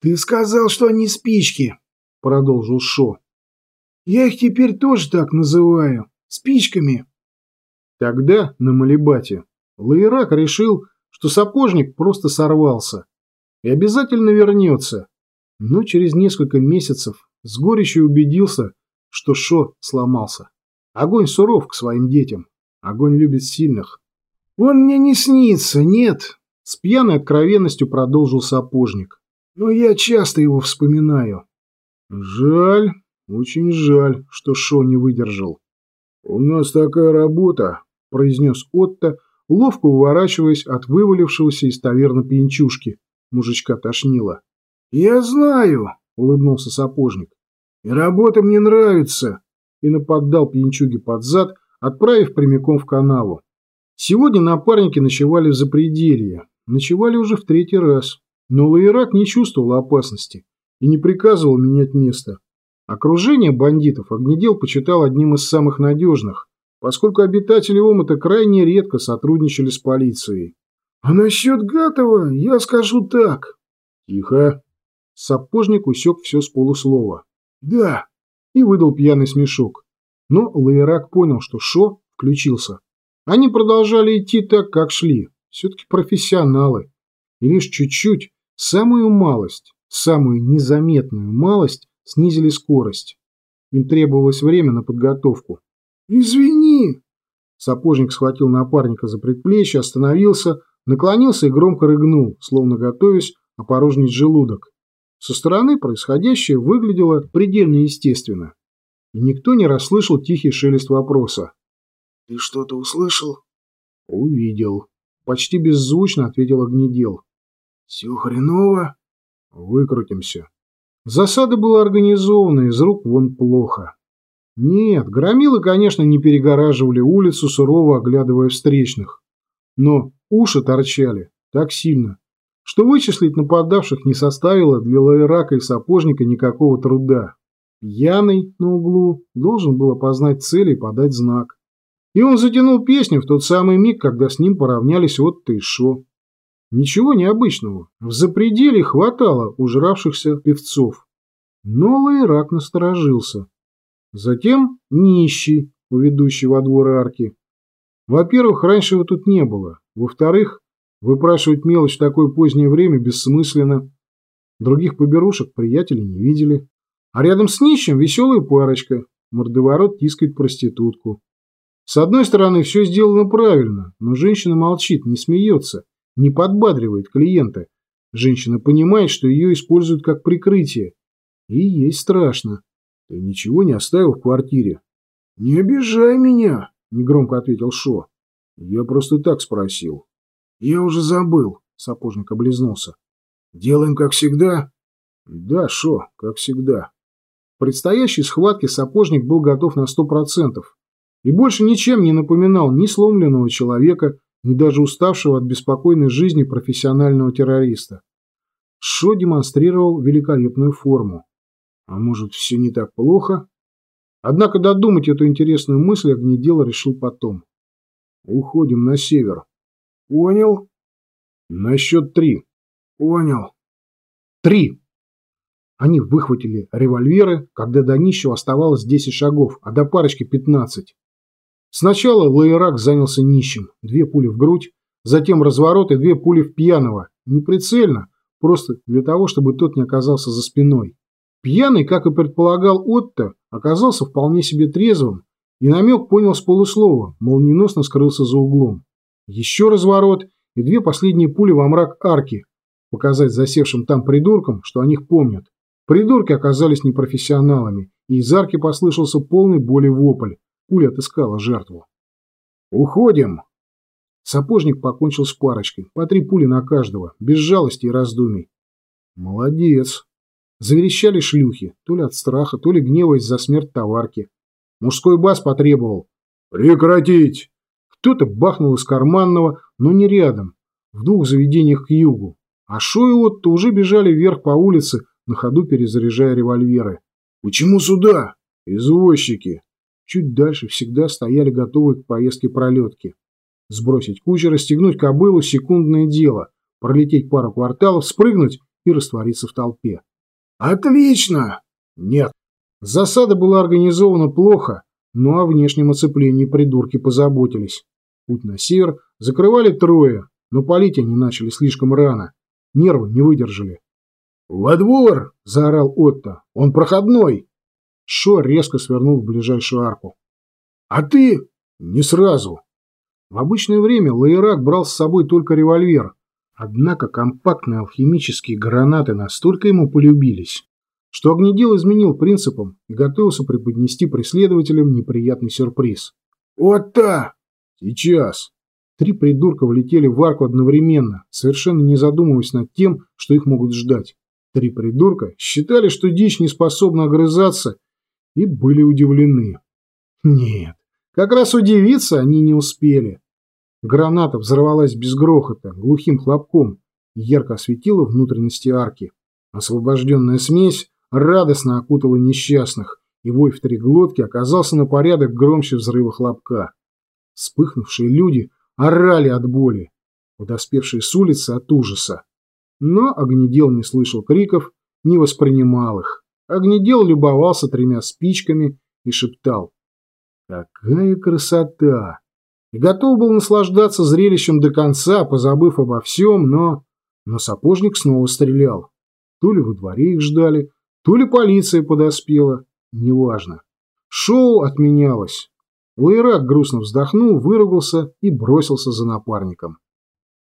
«Ты сказал, что они спички», — продолжил Шо. «Я их теперь тоже так называю. Спичками». Тогда на Малибате Лаирак решил, что сапожник просто сорвался и обязательно вернется, но через несколько месяцев с горечью убедился, что Шо сломался. Огонь суров к своим детям, огонь любит сильных. «Он мне не снится, нет», — с пьяной откровенностью продолжил сапожник. «Но я часто его вспоминаю». «Жаль, очень жаль, что Шо не выдержал». «У нас такая работа», — произнес Отто, ловко уворачиваясь от вывалившегося из таверны пьянчушки. Мужичка тошнило. «Я знаю», — улыбнулся сапожник. «И работа мне нравится», — и наподдал пьянчуге под зад, отправив прямиком в канаву. Сегодня напарники ночевали в запределье. Ночевали уже в третий раз. Но Лаирак не чувствовал опасности и не приказывал менять место. Окружение бандитов Огнедел почитал одним из самых надежных, поскольку обитатели Омута крайне редко сотрудничали с полицией. «А насчет Гатова я скажу так». «Тихо». Сапожник усек все с полуслова. «Да». И выдал пьяный смешок. Но Лаирак понял, что Шо включился. Они продолжали идти так, как шли. Все-таки профессионалы. И лишь чуть-чуть, самую малость, самую незаметную малость снизили скорость. Им требовалось время на подготовку. «Извини!» Сапожник схватил напарника за предплечье, остановился, наклонился и громко рыгнул, словно готовясь опорожнить желудок. Со стороны происходящее выглядело предельно естественно. И никто не расслышал тихий шелест вопроса. «Ты что-то услышал?» «Увидел». Почти беззвучно ответил огнедел. «Все хреново?» «Выкрутимся». Засада была организована из рук вон плохо. Нет, громилы, конечно, не перегораживали улицу, сурово оглядывая встречных. Но уши торчали так сильно, что вычислить нападавших не составило для лайрака и сапожника никакого труда. Пьяный на углу должен был опознать цель и подать знак. И он затянул песню в тот самый миг, когда с ним поравнялись Отто и Шо. Ничего необычного. В запределе хватало ужравшихся певцов. Но Лайрак насторожился. Затем нищий, уведущий во двор арки. Во-первых, раньше его тут не было. Во-вторых, выпрашивать мелочь в такое позднее время бессмысленно. Других поберушек приятели не видели. А рядом с нищим веселая парочка. Мордоворот тискает проститутку. С одной стороны, все сделано правильно, но женщина молчит, не смеется, не подбадривает клиента. Женщина понимает, что ее используют как прикрытие. И ей страшно. Ты ничего не оставил в квартире? Не обижай меня, негромко ответил Шо. Я просто так спросил. Я уже забыл, сапожник облизнулся. Делаем как всегда? Да, Шо, как всегда. В предстоящей схватке сапожник был готов на сто процентов и больше ничем не напоминал ни сломленного человека, ни даже уставшего от беспокойной жизни профессионального террориста. Шо демонстрировал великолепную форму. А может, все не так плохо? Однако додумать эту интересную мысль Огнедел решил потом. Уходим на север. Понял? На счет три. Понял. Три. Они выхватили револьверы, когда до нищего оставалось десять шагов, а до парочки пятнадцать. Сначала Лаирак занялся нищим. Две пули в грудь, затем разворот и две пули в пьяного. Неприцельно, просто для того, чтобы тот не оказался за спиной. Пьяный, как и предполагал Отто, оказался вполне себе трезвым и намек понял с полуслова, молниеносно скрылся за углом. Еще разворот и две последние пули во мрак арки, показать засевшим там придуркам, что о них помнят. Придурки оказались непрофессионалами, и из арки послышался полный боли вопль. Пуля отыскала жертву. «Уходим!» Сапожник покончил с парочкой. По три пули на каждого, без жалости и раздумий. «Молодец!» Заверещали шлюхи, то ли от страха, то ли гнева из-за смерть товарки. Мужской бас потребовал. «Прекратить!» Кто-то бахнул из карманного, но не рядом, в двух заведениях к югу. А Шо и Отто уже бежали вверх по улице, на ходу перезаряжая револьверы. «Почему сюда?» «Извозчики!» Чуть дальше всегда стояли готовые к поездке пролетки. Сбросить кучера, стегнуть кобылу – секундное дело. Пролететь пару кварталов, спрыгнуть и раствориться в толпе. «Отлично!» «Нет. Засада была организована плохо, но о внешнем оцеплении придурки позаботились. Путь на север закрывали трое, но палить они начали слишком рано. Нервы не выдержали. «Во двор!» – заорал Отто. «Он проходной!» Шо резко свернул в ближайшую арку. «А ты?» «Не сразу!» В обычное время Лаирак брал с собой только револьвер, однако компактные алхимические гранаты настолько ему полюбились, что огнедел изменил принципам и готовился преподнести преследователям неприятный сюрприз. «Отто!» «Сейчас!» Три придурка влетели в арку одновременно, совершенно не задумываясь над тем, что их могут ждать. Три придурка считали, что дичь не способна огрызаться, и были удивлены. Нет, как раз удивиться они не успели. Граната взорвалась без грохота, глухим хлопком, ярко осветила внутренности арки. Освобожденная смесь радостно окутала несчастных, и вой в три глотки оказался на порядок громче взрыва хлопка. Вспыхнувшие люди орали от боли, подоспевшие с улицы от ужаса. Но огнедел не слышал криков, не воспринимал их. Огнедел любовался тремя спичками и шептал. «Какая красота!» И готов был наслаждаться зрелищем до конца, позабыв обо всем, но... Но сапожник снова стрелял. То ли во дворе их ждали, то ли полиция подоспела. Неважно. Шоу отменялось. Лайрак грустно вздохнул, выругался и бросился за напарником.